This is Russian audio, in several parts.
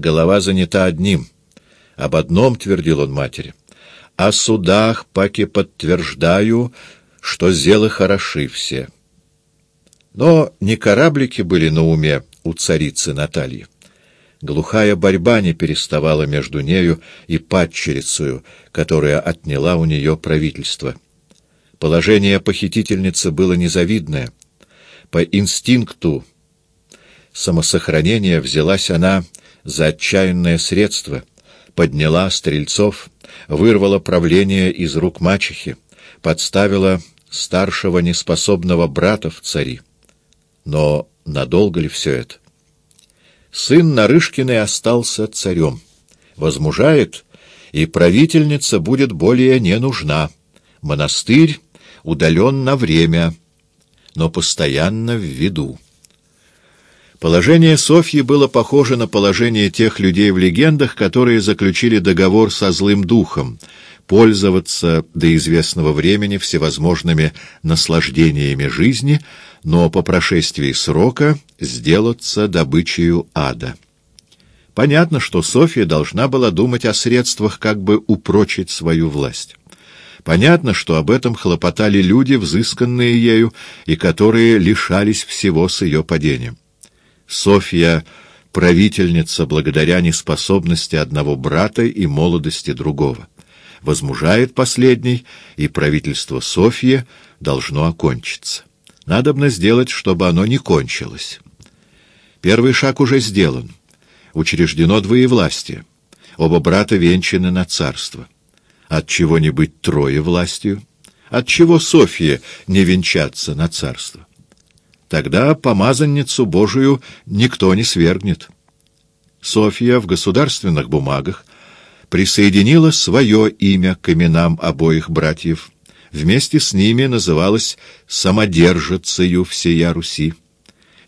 Голова занята одним. Об одном твердил он матери. О судах, паки подтверждаю, что зелы хороши все. Но не кораблики были на уме у царицы Натальи. Глухая борьба не переставала между нею и падчерицею, которая отняла у нее правительство. Положение похитительницы было незавидное. По инстинкту самосохранения взялась она за отчаянное средство, подняла стрельцов, вырвала правление из рук мачехи, подставила старшего неспособного брата в цари. Но надолго ли все это? Сын Нарышкиной остался царем. Возмужает, и правительница будет более не нужна. Монастырь удален на время, но постоянно в виду. Положение Софьи было похоже на положение тех людей в легендах, которые заключили договор со злым духом, пользоваться до известного времени всевозможными наслаждениями жизни, но по прошествии срока сделаться добычею ада. Понятно, что Софья должна была думать о средствах, как бы упрочить свою власть. Понятно, что об этом хлопотали люди, взысканные ею, и которые лишались всего с ее падением. Софья — правительница благодаря неспособности одного брата и молодости другого. Возмужает последний, и правительство Софьи должно окончиться. Надобно сделать, чтобы оно не кончилось. Первый шаг уже сделан. Учреждено двоевластие. Оба брата венчаны на царство. От чего не быть трое властью? От чего Софье не венчаться на царство? Тогда помазанницу Божию никто не свергнет. Софья в государственных бумагах присоединила свое имя к именам обоих братьев. Вместе с ними называлась «самодержицею всея Руси».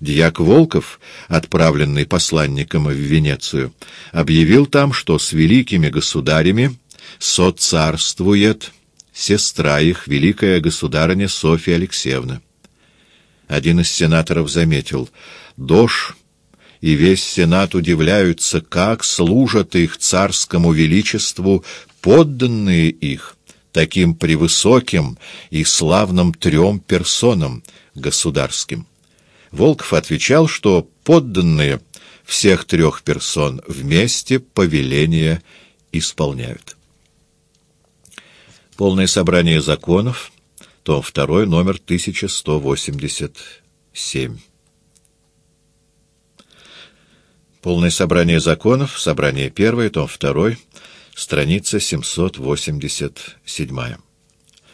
Дьяк Волков, отправленный посланником в Венецию, объявил там, что с великими государями соцарствует сестра их, великая государыня Софья Алексеевна. Один из сенаторов заметил, «Дожь и весь сенат удивляются, как служат их царскому величеству подданные их, таким превысоким и славным трем персонам государским». Волков отвечал, что подданные всех трех персон вместе повеления исполняют. Полное собрание законов том 2, номер 1187. Полное собрание законов, собрание 1, том 2, страница 787.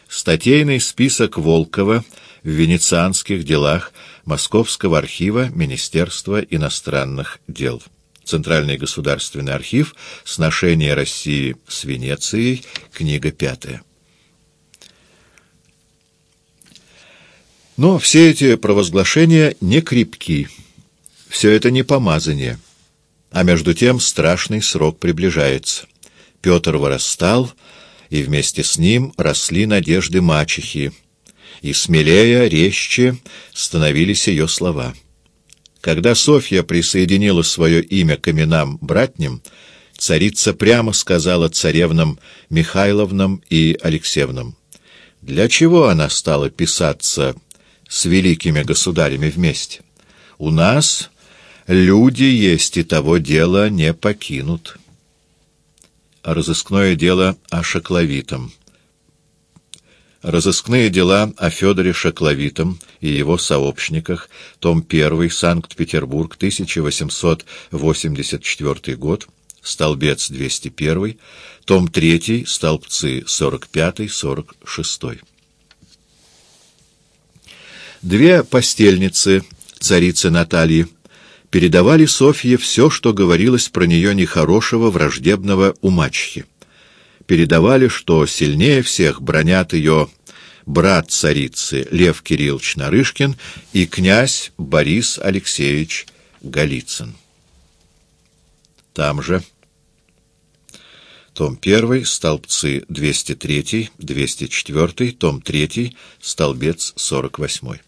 Статейный список Волкова в венецианских делах Московского архива Министерства иностранных дел. Центральный государственный архив «Сношение России с Венецией», книга пятая. Но все эти провозглашения не крепки, все это не помазание, а между тем страшный срок приближается. Петр вырастал, и вместе с ним росли надежды мачехи, и смелее, резче становились ее слова. Когда Софья присоединила свое имя к именам братним, царица прямо сказала царевнам Михайловнам и Алексеевнам, для чего она стала писаться с великими государями вместе. У нас люди есть, и того дела не покинут. Разыскное дело о Шакловитом. Разыскные дела о Федоре Шакловитом и его сообщниках, том 1, Санкт-Петербург, 1884 год, столбец 201, том 3, столбцы 45-46. Две постельницы царицы Натальи передавали Софье все, что говорилось про нее нехорошего, враждебного у мачехи. Передавали, что сильнее всех бронят ее брат царицы Лев Кириллович Нарышкин и князь Борис Алексеевич Голицын. Там же том 1, столбцы 203, 204, том 3, столбец 48.